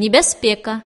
небяспека